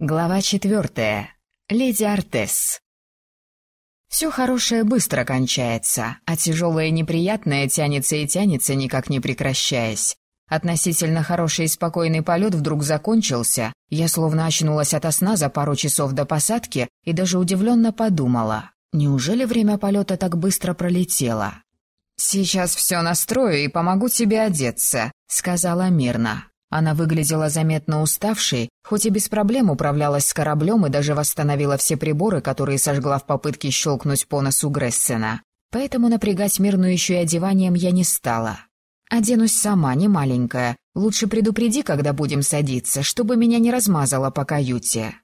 Глава четвертая. Леди Артес. Все хорошее быстро кончается, а тяжелое и неприятное тянется и тянется, никак не прекращаясь. Относительно хороший и спокойный полет вдруг закончился. Я словно очнулась ото сна за пару часов до посадки и даже удивленно подумала. Неужели время полета так быстро пролетело? «Сейчас все настрою и помогу тебе одеться», — сказала мирно. Она выглядела заметно уставшей, хоть и без проблем управлялась с кораблем и даже восстановила все приборы, которые сожгла в попытке щелкнуть по носу Грессена. Поэтому напрягать мирную еще и одеванием я не стала. «Оденусь сама, не маленькая. Лучше предупреди, когда будем садиться, чтобы меня не размазало по каюте».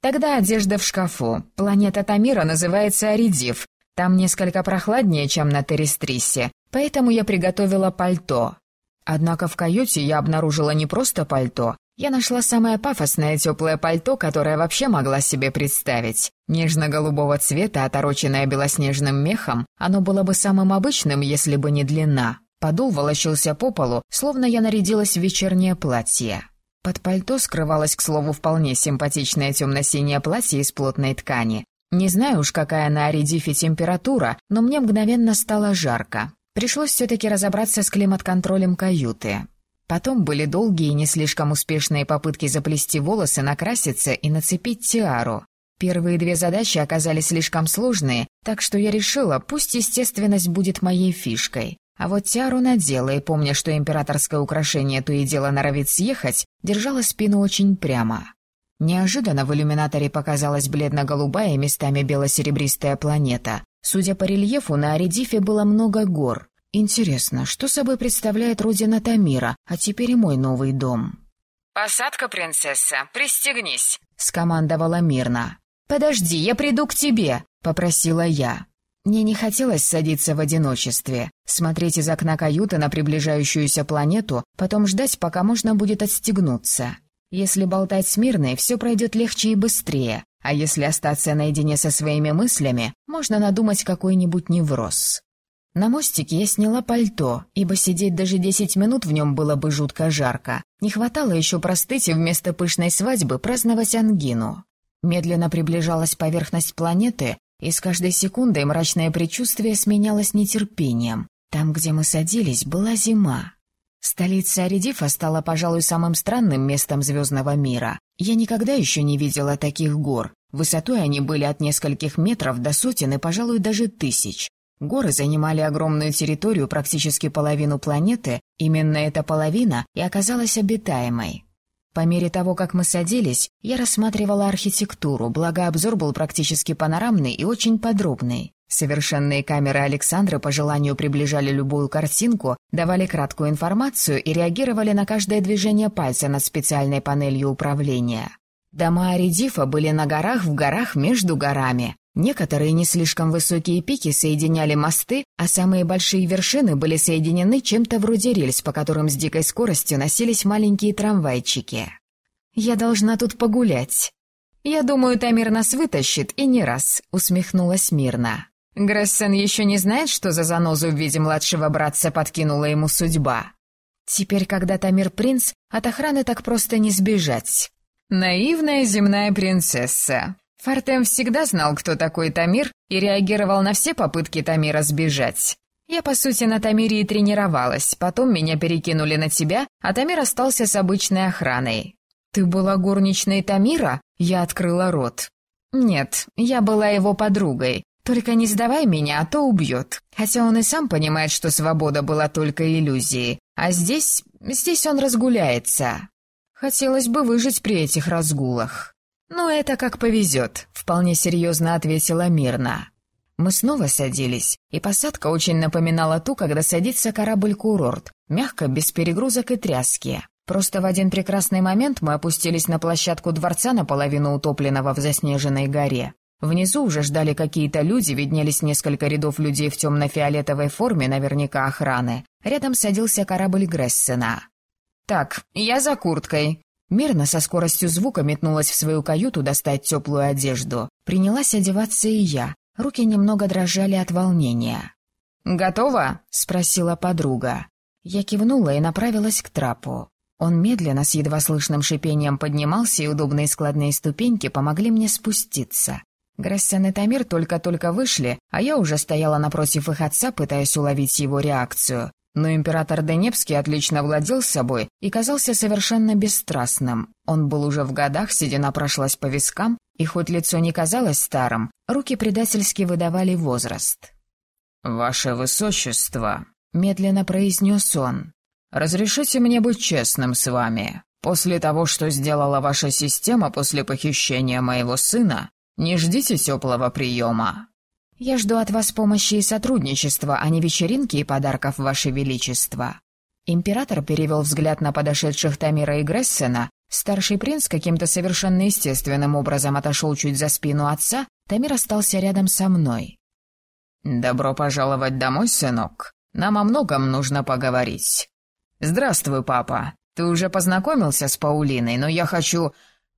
«Тогда одежда в шкафу. Планета Тамира называется Аридив. Там несколько прохладнее, чем на Терестрисе, поэтому я приготовила пальто. Однако в каюте я обнаружила не просто пальто. Я нашла самое пафосное теплое пальто, которое вообще могла себе представить. Нежно-голубого цвета, отороченное белоснежным мехом, оно было бы самым обычным, если бы не длина. Подул волочился по полу, словно я нарядилась в вечернее платье. Под пальто скрывалось, к слову, вполне симпатичное темно-синее платье из плотной ткани. Не знаю уж, какая на Аридифе температура, но мне мгновенно стало жарко. Пришлось все-таки разобраться с климат-контролем каюты. Потом были долгие и не слишком успешные попытки заплести волосы, накраситься и нацепить тиару. Первые две задачи оказались слишком сложные, так что я решила, пусть естественность будет моей фишкой. А вот тиару надела и, помня, что императорское украшение то и дело норовит съехать, держала спину очень прямо. Неожиданно в иллюминаторе показалась бледно-голубая и местами бело-серебристая планета. Судя по рельефу, на Аридифе было много гор. Интересно, что собой представляет родина Тамира, а теперь и мой новый дом? «Посадка, принцесса, пристегнись», — скомандовала мирно. «Подожди, я приду к тебе», — попросила я. Мне не хотелось садиться в одиночестве, смотреть из окна каюты на приближающуюся планету, потом ждать, пока можно будет отстегнуться. Если болтать с Мирной, все пройдет легче и быстрее, а если остаться наедине со своими мыслями, можно надумать какой-нибудь невроз. На мостике я сняла пальто, ибо сидеть даже десять минут в нем было бы жутко жарко. Не хватало еще простыть и вместо пышной свадьбы праздновать ангину. Медленно приближалась поверхность планеты, и с каждой секундой мрачное предчувствие сменялось нетерпением. Там, где мы садились, была зима. Столица Аридифа стала, пожалуй, самым странным местом звездного мира. Я никогда еще не видела таких гор. Высотой они были от нескольких метров до сотен и, пожалуй, даже тысяч. Горы занимали огромную территорию, практически половину планеты. Именно эта половина и оказалась обитаемой. По мере того, как мы садились, я рассматривала архитектуру, благо обзор был практически панорамный и очень подробный. Совершенные камеры Александра по желанию приближали любую картинку, давали краткую информацию и реагировали на каждое движение пальца над специальной панелью управления. Дома Аридифа были на горах в горах между горами. Некоторые не слишком высокие пики соединяли мосты, а самые большие вершины были соединены чем-то вроде рельс, по которым с дикой скоростью носились маленькие трамвайчики. «Я должна тут погулять». «Я думаю, Тамир нас вытащит, и не раз», — усмехнулась мирно. Грессен еще не знает, что за занозу в виде младшего братца подкинула ему судьба. Теперь, когда Тамир принц, от охраны так просто не сбежать. Наивная земная принцесса. Фартем всегда знал, кто такой Тамир, и реагировал на все попытки Тамира сбежать. Я, по сути, на Тамире и тренировалась, потом меня перекинули на тебя, а Тамир остался с обычной охраной. «Ты была горничной Тамира?» Я открыла рот. «Нет, я была его подругой. Только не сдавай меня, а то убьет. Хотя он и сам понимает, что свобода была только иллюзией. А здесь... здесь он разгуляется. Хотелось бы выжить при этих разгулах. «Ну, это как повезет», — вполне серьезно ответила Мирна. Мы снова садились, и посадка очень напоминала ту, когда садится корабль-курорт, мягко, без перегрузок и тряски. Просто в один прекрасный момент мы опустились на площадку дворца, наполовину утопленного в заснеженной горе. Внизу уже ждали какие-то люди, виднелись несколько рядов людей в темно-фиолетовой форме, наверняка охраны. Рядом садился корабль Грессена. «Так, я за курткой». Мирно со скоростью звука метнулась в свою каюту достать теплую одежду. Принялась одеваться и я. Руки немного дрожали от волнения. «Готова?» — спросила подруга. Я кивнула и направилась к трапу. Он медленно, с едва слышным шипением поднимался, и удобные складные ступеньки помогли мне спуститься. Грессен и Тамир только-только вышли, а я уже стояла напротив их отца, пытаясь уловить его реакцию. Но император Денепский отлично владел собой и казался совершенно бесстрастным. Он был уже в годах, седина прошлась по вискам, и хоть лицо не казалось старым, руки предательски выдавали возраст. «Ваше Высочество», — медленно произнес он, — «разрешите мне быть честным с вами. После того, что сделала ваша система после похищения моего сына, не ждите теплого приема. Я жду от вас помощи и сотрудничества, а не вечеринки и подарков, ваше величество». Император перевел взгляд на подошедших Тамира и Грессена. Старший принц каким-то совершенно естественным образом отошел чуть за спину отца. Тамир остался рядом со мной. «Добро пожаловать домой, сынок. Нам о многом нужно поговорить. Здравствуй, папа. Ты уже познакомился с Паулиной, но я хочу...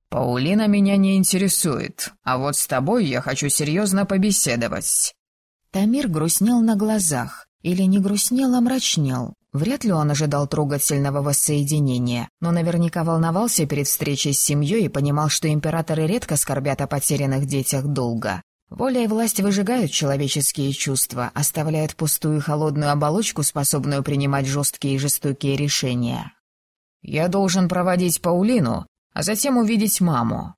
«Паулина меня не интересует, а вот с тобой я хочу серьезно побеседовать». Тамир грустнел на глазах. Или не грустнел, а мрачнел. Вряд ли он ожидал трогательного воссоединения, но наверняка волновался перед встречей с семьей и понимал, что императоры редко скорбят о потерянных детях долго. Воля и власть выжигают человеческие чувства, оставляют пустую холодную оболочку, способную принимать жесткие и жестокие решения. «Я должен проводить Паулину а затем увидеть маму.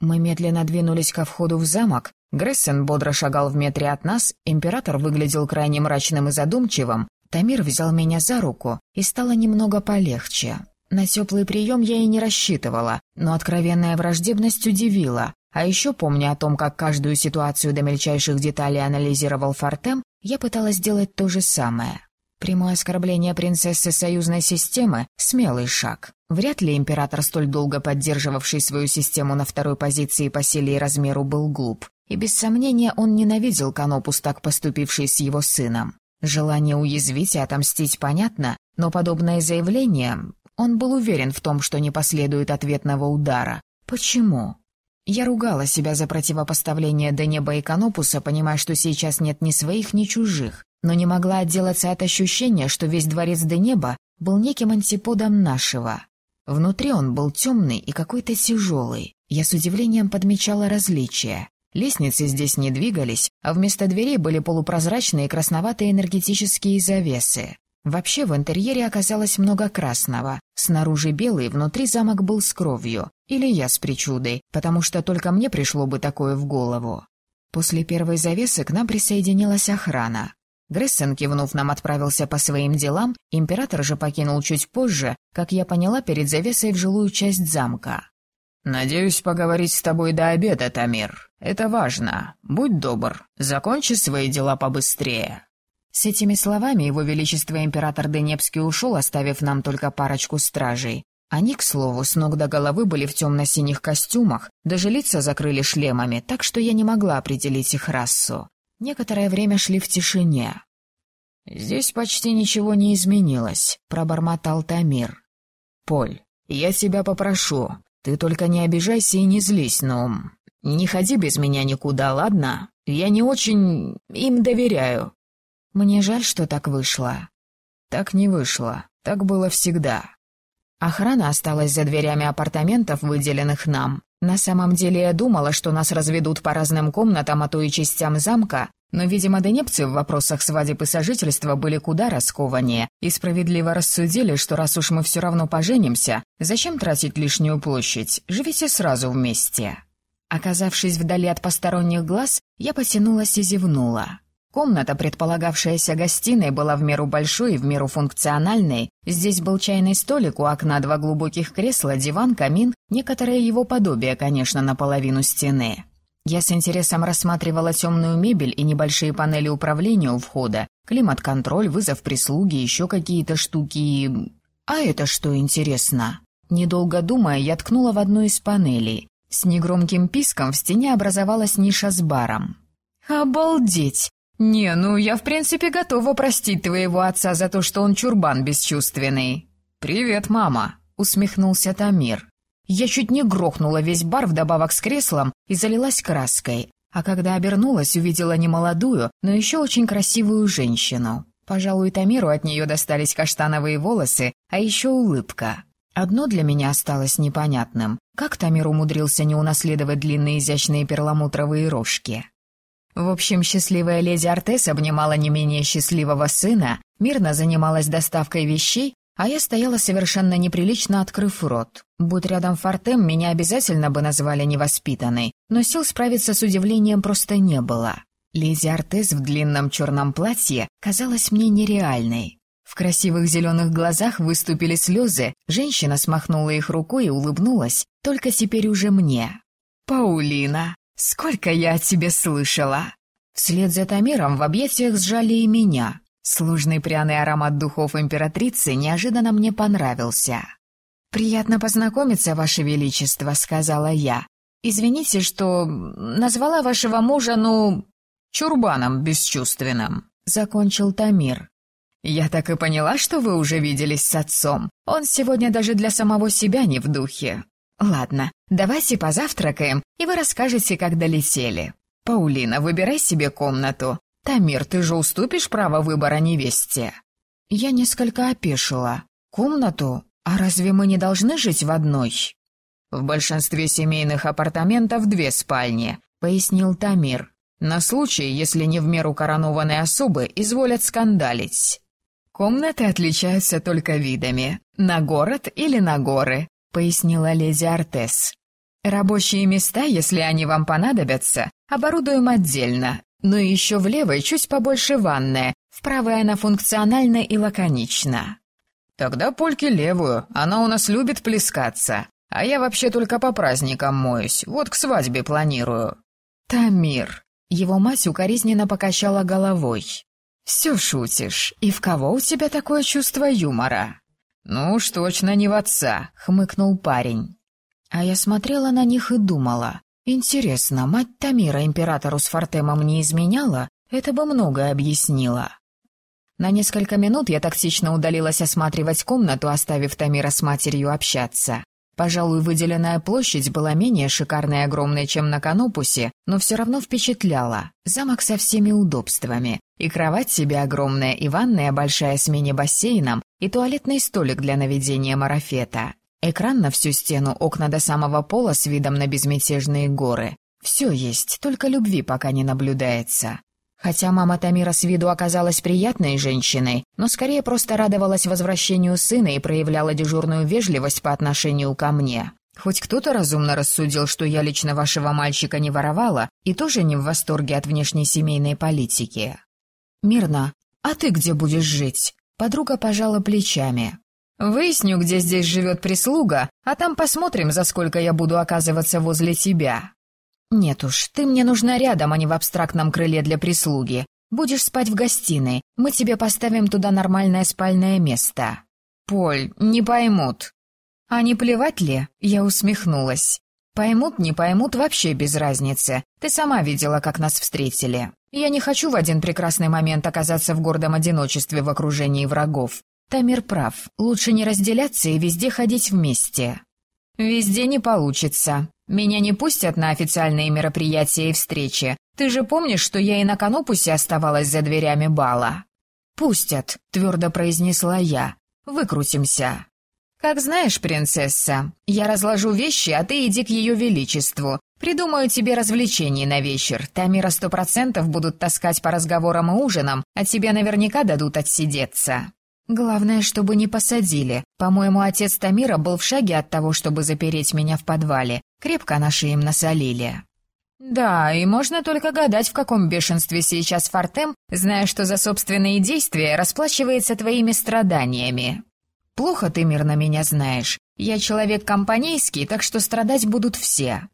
Мы медленно двинулись ко входу в замок. Грессен бодро шагал в метре от нас, император выглядел крайне мрачным и задумчивым. Тамир взял меня за руку, и стало немного полегче. На теплый прием я и не рассчитывала, но откровенная враждебность удивила. А еще, помня о том, как каждую ситуацию до мельчайших деталей анализировал Фортем, я пыталась сделать то же самое. Прямое оскорбление принцессы союзной системы — смелый шаг. Вряд ли император, столь долго поддерживавший свою систему на второй позиции по силе и размеру, был глуп. И без сомнения он ненавидел Канопус, так поступивший с его сыном. Желание уязвить и отомстить понятно, но подобное заявление... Он был уверен в том, что не последует ответного удара. Почему? Я ругала себя за противопоставление Денеба и Канопуса, понимая, что сейчас нет ни своих, ни чужих но не могла отделаться от ощущения, что весь дворец до неба был неким антиподом нашего. Внутри он был темный и какой-то тяжелый. Я с удивлением подмечала различия. Лестницы здесь не двигались, а вместо дверей были полупрозрачные красноватые энергетические завесы. Вообще в интерьере оказалось много красного. Снаружи белый, внутри замок был с кровью. Или я с причудой, потому что только мне пришло бы такое в голову. После первой завесы к нам присоединилась охрана. Грессен, кивнув нам, отправился по своим делам, император же покинул чуть позже, как я поняла, перед завесой в жилую часть замка. «Надеюсь поговорить с тобой до обеда, Тамир. Это важно. Будь добр, закончи свои дела побыстрее». С этими словами его величество император Денепский ушел, оставив нам только парочку стражей. Они, к слову, с ног до головы были в темно-синих костюмах, даже лица закрыли шлемами, так что я не могла определить их расу. Некоторое время шли в тишине. «Здесь почти ничего не изменилось», — пробормотал Тамир. «Поль, я тебя попрошу, ты только не обижайся и не злись, но... Не ходи без меня никуда, ладно? Я не очень им доверяю». «Мне жаль, что так вышло». «Так не вышло. Так было всегда». Охрана осталась за дверями апартаментов, выделенных нам. На самом деле я думала, что нас разведут по разным комнатам, а то и частям замка, но, видимо, денепцы в вопросах свадеб и сожительства были куда раскованнее и справедливо рассудили, что раз уж мы все равно поженимся, зачем тратить лишнюю площадь, живите сразу вместе. Оказавшись вдали от посторонних глаз, я потянулась и зевнула. Комната, предполагавшаяся гостиной, была в меру большой и в меру функциональной. Здесь был чайный столик, у окна два глубоких кресла, диван, камин, некоторое его подобие, конечно, наполовину стены. Я с интересом рассматривала темную мебель и небольшие панели управления у входа, климат-контроль, вызов прислуги, еще какие-то штуки... А это что, интересно? Недолго думая, я ткнула в одну из панелей. С негромким писком в стене образовалась ниша с баром. «Обалдеть! «Не, ну я в принципе готова простить твоего отца за то, что он чурбан бесчувственный». «Привет, мама», — усмехнулся Тамир. Я чуть не грохнула весь бар вдобавок с креслом и залилась краской. А когда обернулась, увидела не молодую, но еще очень красивую женщину. Пожалуй, Тамиру от нее достались каштановые волосы, а еще улыбка. Одно для меня осталось непонятным. Как Тамир умудрился не унаследовать длинные изящные перламутровые рожки? В общем, счастливая леди Артес обнимала не менее счастливого сына, мирно занималась доставкой вещей, а я стояла совершенно неприлично, открыв рот. Будь рядом Фортем, меня обязательно бы назвали невоспитанной, но сил справиться с удивлением просто не было. Леди Артес в длинном черном платье казалась мне нереальной. В красивых зеленых глазах выступили слезы, женщина смахнула их рукой и улыбнулась, только теперь уже мне. «Паулина, сколько я о тебе слышала!» Вслед за Тамиром в объятиях сжали и меня. Сложный пряный аромат духов императрицы неожиданно мне понравился. «Приятно познакомиться, Ваше Величество», — сказала я. «Извините, что назвала вашего мужа, ну, чурбаном бесчувственным», — закончил Тамир. «Я так и поняла, что вы уже виделись с отцом. Он сегодня даже для самого себя не в духе. Ладно, давайте позавтракаем, и вы расскажете, как долетели. Паулина, выбирай себе комнату. «Тамир, ты же уступишь право выбора невесте?» Я несколько опешила. «Комнату? А разве мы не должны жить в одной?» «В большинстве семейных апартаментов две спальни», — пояснил Тамир. «На случай, если не в меру коронованные особы изволят скандалить». «Комнаты отличаются только видами. На город или на горы», — пояснила леди Артес. «Рабочие места, если они вам понадобятся, оборудуем отдельно, но еще в левой чуть побольше ванная, в правой она функциональна и лаконична. Тогда Польке левую, она у нас любит плескаться. А я вообще только по праздникам моюсь, вот к свадьбе планирую. Тамир. Его мать укоризненно покачала головой. «Все шутишь. И в кого у тебя такое чувство юмора?» «Ну уж точно не в отца», — хмыкнул парень. А я смотрела на них и думала, Интересно, мать Тамира императору с Фортемом не изменяла? Это бы многое объяснило. На несколько минут я тактично удалилась осматривать комнату, оставив Тамира с матерью общаться. Пожалуй, выделенная площадь была менее шикарной и огромной, чем на Канопусе, но все равно впечатляла. Замок со всеми удобствами. И кровать себе огромная, и ванная большая с мини-бассейном, и туалетный столик для наведения марафета. Экран на всю стену, окна до самого пола с видом на безмятежные горы. Все есть, только любви пока не наблюдается. Хотя мама Тамира с виду оказалась приятной женщиной, но скорее просто радовалась возвращению сына и проявляла дежурную вежливость по отношению ко мне. Хоть кто-то разумно рассудил, что я лично вашего мальчика не воровала и тоже не в восторге от внешней семейной политики. «Мирно, а ты где будешь жить?» Подруга пожала плечами. Выясню, где здесь живет прислуга, а там посмотрим, за сколько я буду оказываться возле тебя. Нет уж, ты мне нужна рядом, а не в абстрактном крыле для прислуги. Будешь спать в гостиной, мы тебе поставим туда нормальное спальное место. Поль, не поймут. А не плевать ли? Я усмехнулась. Поймут, не поймут, вообще без разницы. Ты сама видела, как нас встретили. Я не хочу в один прекрасный момент оказаться в гордом одиночестве в окружении врагов. Тамир прав. Лучше не разделяться и везде ходить вместе. Везде не получится. Меня не пустят на официальные мероприятия и встречи. Ты же помнишь, что я и на Канопусе оставалась за дверями бала? Пустят, твердо произнесла я. Выкрутимся. Как знаешь, принцесса, я разложу вещи, а ты иди к ее величеству. Придумаю тебе развлечений на вечер. Тамира сто процентов будут таскать по разговорам и ужинам, а тебе наверняка дадут отсидеться. Главное, чтобы не посадили. По-моему, отец Тамира был в шаге от того, чтобы запереть меня в подвале. Крепко наши им насолили. Да, и можно только гадать, в каком бешенстве сейчас Фортем, зная, что за собственные действия расплачивается твоими страданиями. Плохо ты мирно меня знаешь. Я человек компанейский, так что страдать будут все.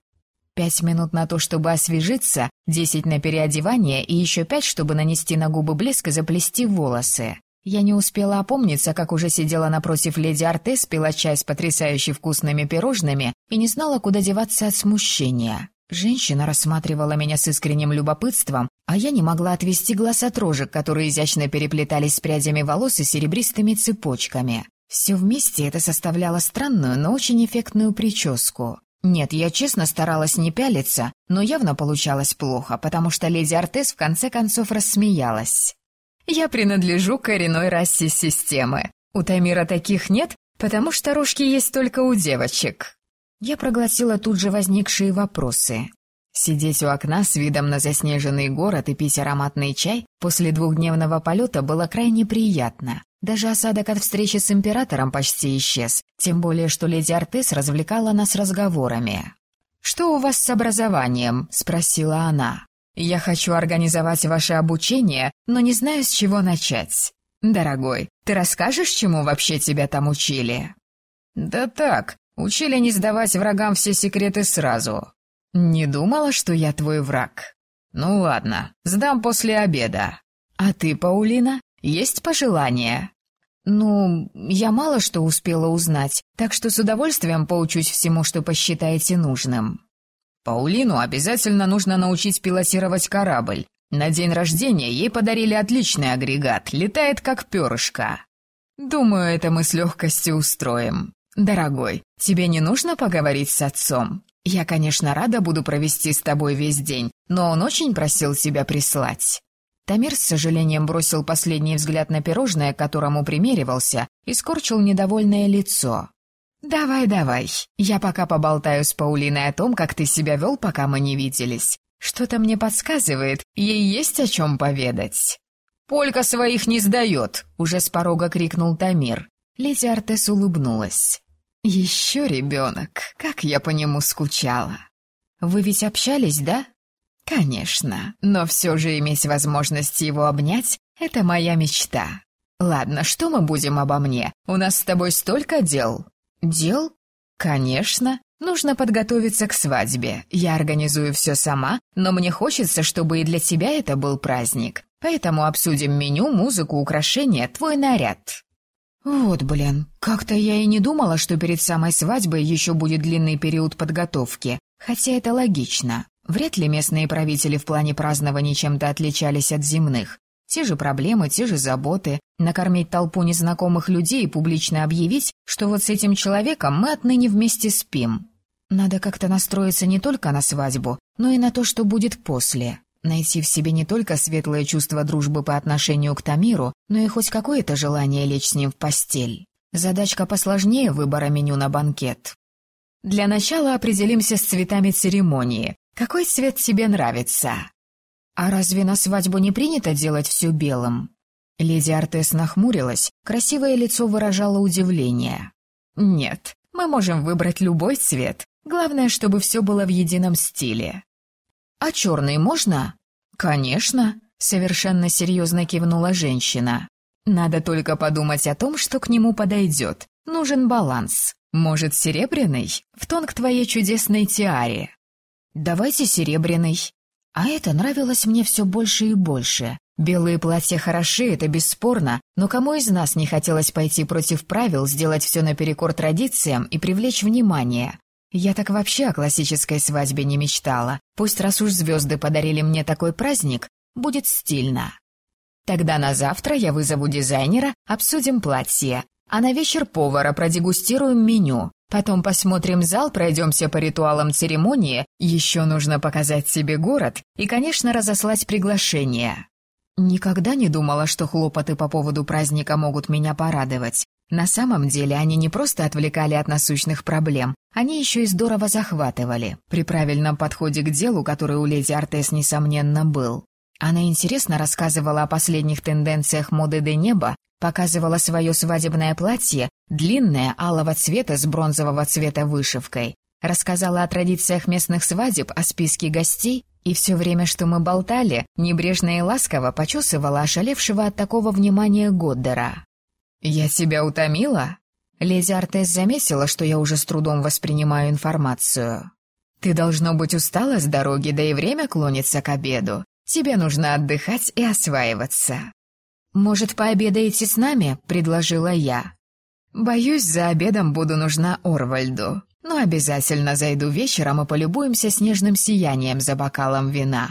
Пять минут на то, чтобы освежиться, десять на переодевание и еще пять, чтобы нанести на губы блеск и заплести волосы. Я не успела опомниться, как уже сидела напротив леди Артес, пила чай с потрясающе вкусными пирожными и не знала, куда деваться от смущения. Женщина рассматривала меня с искренним любопытством, а я не могла отвести глаз от рожек, которые изящно переплетались с прядями волос и серебристыми цепочками. Все вместе это составляло странную, но очень эффектную прическу. Нет, я честно старалась не пялиться, но явно получалось плохо, потому что леди Артес в конце концов рассмеялась. Я принадлежу коренной расе системы. У Таймира таких нет, Потому что рожки есть только у девочек. Я проглотила тут же возникшие вопросы. Сидеть у окна с видом на заснеженный город и пить ароматный чай после двухдневного полета было крайне приятно. Даже осадок от встречи с императором почти исчез, тем более что леди Артес развлекала нас разговорами. «Что у вас с образованием?» — спросила она. «Я хочу организовать ваше обучение, но не знаю, с чего начать. Дорогой, ты расскажешь, чему вообще тебя там учили?» «Да так, учили не сдавать врагам все секреты сразу». «Не думала, что я твой враг?» «Ну ладно, сдам после обеда». «А ты, Паулина?» Есть пожелания?» «Ну, я мало что успела узнать, так что с удовольствием поучусь всему, что посчитаете нужным». «Паулину обязательно нужно научить пилотировать корабль. На день рождения ей подарили отличный агрегат, летает как перышко. Думаю, это мы с легкостью устроим. Дорогой, тебе не нужно поговорить с отцом? Я, конечно, рада буду провести с тобой весь день, но он очень просил тебя прислать». Тамир с сожалением бросил последний взгляд на пирожное, к которому примеривался, и скорчил недовольное лицо. «Давай, давай. Я пока поболтаю с Паулиной о том, как ты себя вел, пока мы не виделись. Что-то мне подсказывает, ей есть о чем поведать». «Полька своих не сдает!» — уже с порога крикнул Тамир. Леди Артес улыбнулась. «Еще ребенок, как я по нему скучала!» «Вы ведь общались, да?» «Конечно, но все же иметь возможность его обнять — это моя мечта. Ладно, что мы будем обо мне? У нас с тобой столько дел». «Дел?» «Конечно. Нужно подготовиться к свадьбе. Я организую все сама, но мне хочется, чтобы и для тебя это был праздник. Поэтому обсудим меню, музыку, украшения, твой наряд». «Вот, блин, как-то я и не думала, что перед самой свадьбой еще будет длинный период подготовки. Хотя это логично. Вряд ли местные правители в плане празднования чем-то отличались от земных. Те же проблемы, те же заботы. Накормить толпу незнакомых людей и публично объявить, что вот с этим человеком мы отныне вместе спим. Надо как-то настроиться не только на свадьбу, но и на то, что будет после. Найти в себе не только светлое чувство дружбы по отношению к Тамиру, но и хоть какое-то желание лечь с ним в постель. Задачка посложнее выбора меню на банкет. Для начала определимся с цветами церемонии. Какой цвет тебе нравится?» «А разве на свадьбу не принято делать все белым?» Леди Артес нахмурилась, красивое лицо выражало удивление. «Нет, мы можем выбрать любой цвет. Главное, чтобы все было в едином стиле». «А черный можно?» «Конечно», — совершенно серьезно кивнула женщина. «Надо только подумать о том, что к нему подойдет. Нужен баланс. Может, серебряный? В тон к твоей чудесной тиаре. «Давайте серебряный». А это нравилось мне все больше и больше. Белые платья хороши, это бесспорно, но кому из нас не хотелось пойти против правил, сделать все наперекор традициям и привлечь внимание? Я так вообще о классической свадьбе не мечтала. Пусть раз уж звезды подарили мне такой праздник, будет стильно. Тогда на завтра я вызову дизайнера, обсудим платье, а на вечер повара продегустируем меню. Потом посмотрим зал, пройдемся по ритуалам церемонии, еще нужно показать себе город и, конечно, разослать приглашение. Никогда не думала, что хлопоты по поводу праздника могут меня порадовать. На самом деле они не просто отвлекали от насущных проблем, они еще и здорово захватывали, при правильном подходе к делу, который у леди Артес, несомненно, был. Она интересно рассказывала о последних тенденциях моды до неба Показывала свое свадебное платье, длинное, алого цвета с бронзового цвета вышивкой. Рассказала о традициях местных свадеб, о списке гостей, и все время, что мы болтали, небрежно и ласково почесывала ошалевшего от такого внимания Годдера. «Я тебя утомила?» Леди Артес заметила, что я уже с трудом воспринимаю информацию. «Ты, должно быть, устала с дороги, да и время клонится к обеду. Тебе нужно отдыхать и осваиваться». «Может, пообедаете с нами?» — предложила я. «Боюсь, за обедом буду нужна Орвальду, но обязательно зайду вечером и полюбуемся снежным сиянием за бокалом вина».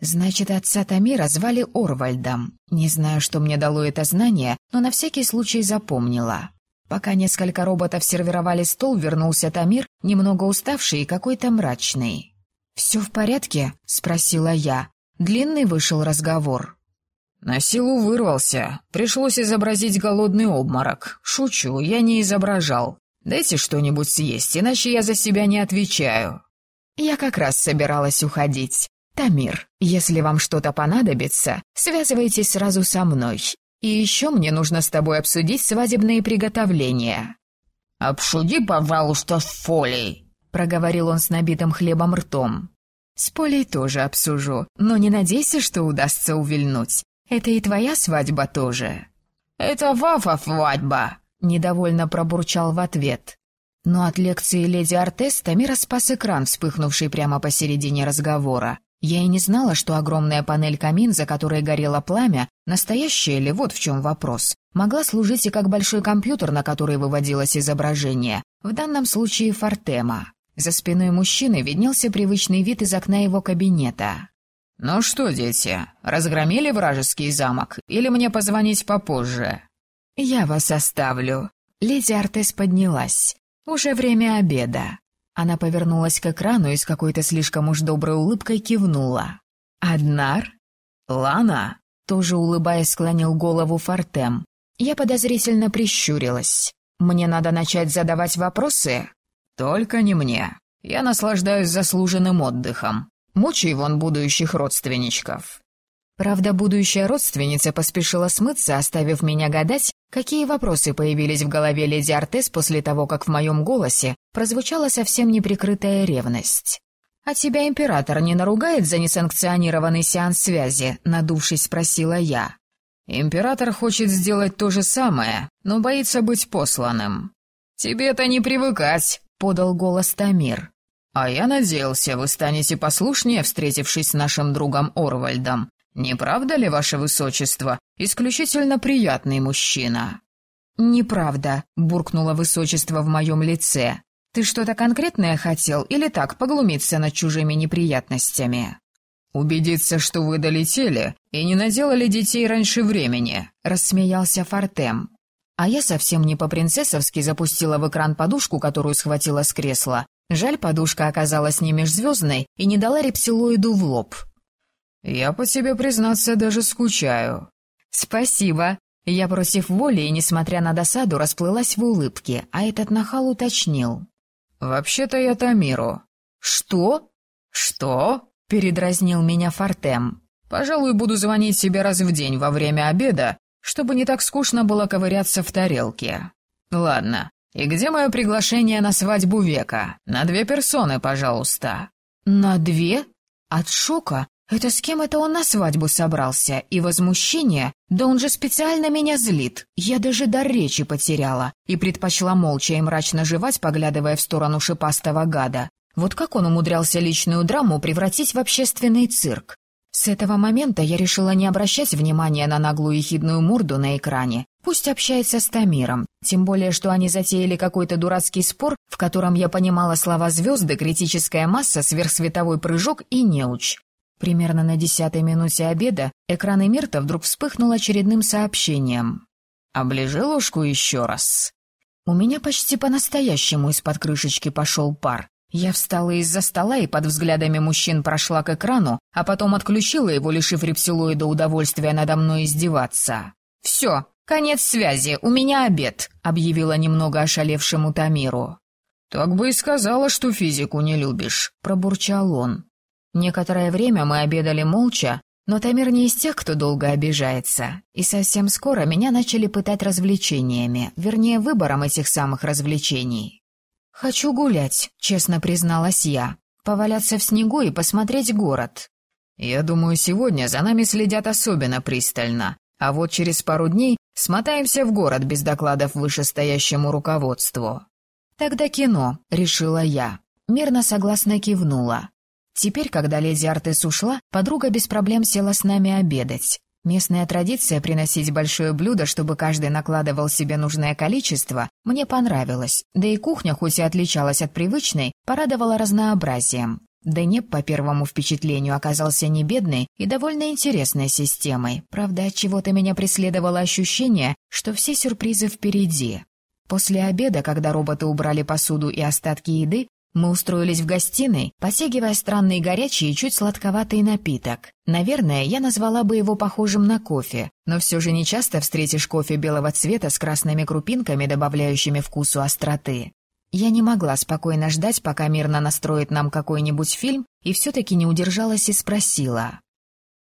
Значит, отца Тамира звали Орвальдом. Не знаю, что мне дало это знание, но на всякий случай запомнила. Пока несколько роботов сервировали стол, вернулся Тамир, немного уставший и какой-то мрачный. «Все в порядке?» — спросила я. Длинный вышел разговор. На силу вырвался. Пришлось изобразить голодный обморок. Шучу, я не изображал. Дайте что-нибудь съесть, иначе я за себя не отвечаю. Я как раз собиралась уходить. Тамир, если вам что-то понадобится, связывайтесь сразу со мной. И еще мне нужно с тобой обсудить свадебные приготовления. «Обсуди, пожалуйста, с Фолей», — проговорил он с набитым хлебом ртом. «С Полей тоже обсужу, но не надейся, что удастся увильнуть. Это и твоя свадьба тоже». «Это Вафа свадьба», — недовольно пробурчал в ответ. Но от лекции леди Артес Тамира спас экран, вспыхнувший прямо посередине разговора. Я и не знала, что огромная панель-камин, за которой горело пламя, настоящая ли, вот в чем вопрос, могла служить и как большой компьютер, на который выводилось изображение, в данном случае фортема. За спиной мужчины виднелся привычный вид из окна его кабинета. «Ну что, дети, разгромили вражеский замок или мне позвонить попозже?» «Я вас оставлю». Леди Артес поднялась. «Уже время обеда». Она повернулась к экрану и с какой-то слишком уж доброй улыбкой кивнула. «Аднар?» «Лана?» Тоже улыбаясь, склонил голову Фортем. Я подозрительно прищурилась. «Мне надо начать задавать вопросы?» «Только не мне. Я наслаждаюсь заслуженным отдыхом. Мучай вон будущих родственничков». Правда, будущая родственница поспешила смыться, оставив меня гадать, какие вопросы появились в голове леди Артес после того, как в моем голосе прозвучала совсем неприкрытая ревность. «А тебя император не наругает за несанкционированный сеанс связи?» — надувшись, спросила я. «Император хочет сделать то же самое, но боится быть посланным». «Тебе-то не привыкать», — подал голос Тамир. «А я надеялся, вы станете послушнее, встретившись с нашим другом Орвальдом. «Не правда ли, ваше высочество, исключительно приятный мужчина?» «Неправда», — буркнуло высочество в моем лице. «Ты что-то конкретное хотел или так поглумиться над чужими неприятностями?» «Убедиться, что вы долетели и не наделали детей раньше времени», — рассмеялся Фортем. А я совсем не по-принцессовски запустила в экран подушку, которую схватила с кресла. Жаль, подушка оказалась не межзвездной и не дала рептилоиду в лоб. «Я по тебе, признаться, даже скучаю». «Спасибо». Я против воли и, несмотря на досаду, расплылась в улыбке, а этот нахал уточнил. «Вообще-то я Тамиру». «Что?» «Что?» — передразнил меня Фортем. «Пожалуй, буду звонить себе раз в день во время обеда, чтобы не так скучно было ковыряться в тарелке. Ладно, и где мое приглашение на свадьбу века? На две персоны, пожалуйста». «На две?» От шока это с кем это он на свадьбу собрался? И возмущение? Да он же специально меня злит. Я даже дар речи потеряла и предпочла молча и мрачно жевать, поглядывая в сторону шипастого гада. Вот как он умудрялся личную драму превратить в общественный цирк? С этого момента я решила не обращать внимания на наглую ехидную морду на экране. Пусть общается с Тамиром. Тем более, что они затеяли какой-то дурацкий спор, в котором я понимала слова «звезды», «критическая масса», «сверхсветовой прыжок» и «неуч». Примерно на десятой минуте обеда экран Эмирта вдруг вспыхнул очередным сообщением. «Оближи ложку еще раз». У меня почти по-настоящему из-под крышечки пошел пар. Я встала из-за стола и под взглядами мужчин прошла к экрану, а потом отключила его, лишив рептилоида удовольствия надо мной издеваться. «Все, конец связи, у меня обед», — объявила немного ошалевшему Тамиру. «Так бы и сказала, что физику не любишь», — пробурчал он. Некоторое время мы обедали молча, но Тамир не из тех, кто долго обижается. И совсем скоро меня начали пытать развлечениями, вернее, выбором этих самых развлечений. «Хочу гулять», — честно призналась я. «Поваляться в снегу и посмотреть город». «Я думаю, сегодня за нами следят особенно пристально. А вот через пару дней смотаемся в город без докладов вышестоящему руководству». «Тогда кино», — решила я. Мирно согласно кивнула. Теперь, когда леди Артес ушла, подруга без проблем села с нами обедать. Местная традиция приносить большое блюдо, чтобы каждый накладывал себе нужное количество, мне понравилась. Да и кухня, хоть и отличалась от привычной, порадовала разнообразием. Денеп, по первому впечатлению, оказался не бедной и довольно интересной системой. Правда, от чего-то меня преследовало ощущение, что все сюрпризы впереди. После обеда, когда роботы убрали посуду и остатки еды, Мы устроились в гостиной, потягивая странный горячий и чуть сладковатый напиток. Наверное, я назвала бы его похожим на кофе, но все же не часто встретишь кофе белого цвета с красными крупинками, добавляющими вкусу остроты. Я не могла спокойно ждать, пока мирно настроит нам какой-нибудь фильм, и все-таки не удержалась и спросила.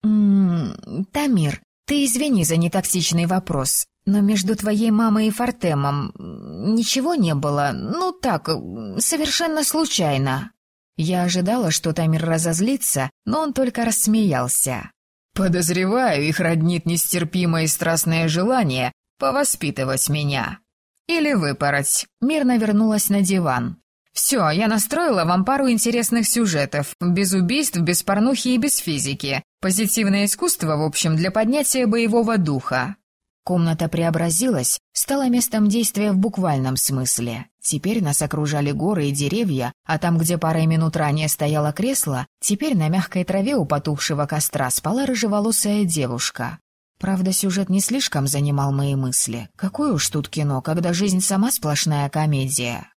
«М -м, «Тамир, ты извини за нетоксичный вопрос, но между твоей мамой и Фортемом ничего не было, ну так, совершенно случайно». Я ожидала, что Тамир разозлится, но он только рассмеялся. «Подозреваю, их роднит нестерпимое и страстное желание повоспитывать меня. Или выпороть». Мирно вернулась на диван. «Все, я настроила вам пару интересных сюжетов. Без убийств, без порнухи и без физики. Позитивное искусство, в общем, для поднятия боевого духа. Комната преобразилась, стала местом действия в буквальном смысле. Теперь нас окружали горы и деревья, а там, где парой минут ранее стояло кресло, теперь на мягкой траве у потухшего костра спала рыжеволосая девушка. Правда, сюжет не слишком занимал мои мысли. Какое уж тут кино, когда жизнь сама сплошная комедия.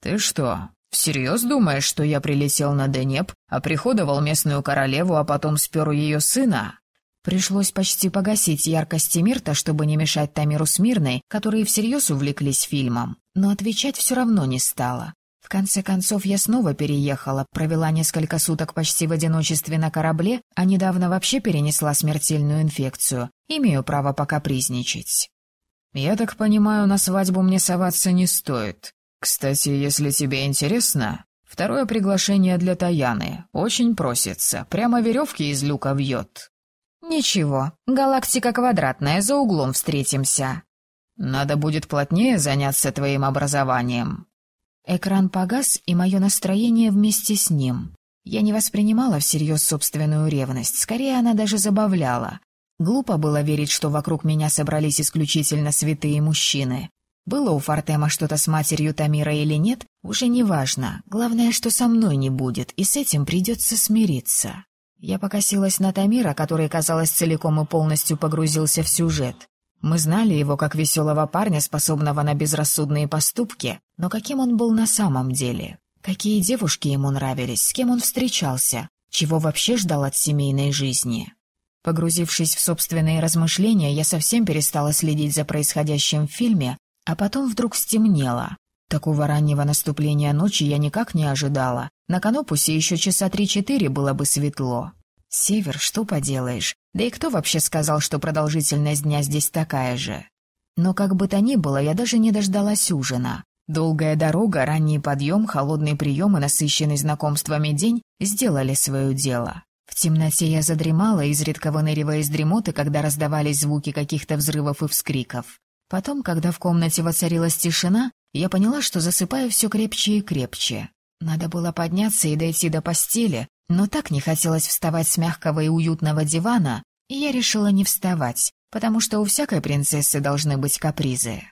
«Ты что, всерьез думаешь, что я прилетел на Денеп, оприходовал местную королеву, а потом спер ее сына?» Пришлось почти погасить яркости Мирта, чтобы не мешать Тамиру с Мирной, которые всерьез увлеклись фильмом. Но отвечать все равно не стало. В конце концов, я снова переехала, провела несколько суток почти в одиночестве на корабле, а недавно вообще перенесла смертельную инфекцию. Имею право покапризничать. «Я так понимаю, на свадьбу мне соваться не стоит. Кстати, если тебе интересно, второе приглашение для Таяны. Очень просится, прямо веревки из люка вьет». «Ничего, галактика квадратная, за углом встретимся». «Надо будет плотнее заняться твоим образованием». Экран погас, и мое настроение вместе с ним. Я не воспринимала всерьез собственную ревность, скорее она даже забавляла. Глупо было верить, что вокруг меня собрались исключительно святые мужчины. Было у Фортема что-то с матерью Тамира или нет, уже не важно. Главное, что со мной не будет, и с этим придется смириться. Я покосилась на Тамира, который, казалось, целиком и полностью погрузился в сюжет. Мы знали его как веселого парня, способного на безрассудные поступки, но каким он был на самом деле? Какие девушки ему нравились, с кем он встречался, чего вообще ждал от семейной жизни? Погрузившись в собственные размышления, я совсем перестала следить за происходящим в фильме, а потом вдруг стемнело. Такого раннего наступления ночи я никак не ожидала. На Канопусе еще часа три-четыре было бы светло. Север, что поделаешь? Да и кто вообще сказал, что продолжительность дня здесь такая же? Но как бы то ни было, я даже не дождалась ужина. Долгая дорога, ранний подъем, холодный прием и насыщенный знакомствами день сделали свое дело. В темноте я задремала, изредка выныривая из дремоты, когда раздавались звуки каких-то взрывов и вскриков. Потом, когда в комнате воцарилась тишина, я поняла, что засыпаю все крепче и крепче. Надо было подняться и дойти до постели, но так не хотелось вставать с мягкого и уютного дивана, и я решила не вставать, потому что у всякой принцессы должны быть капризы.